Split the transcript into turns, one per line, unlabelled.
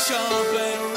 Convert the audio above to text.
at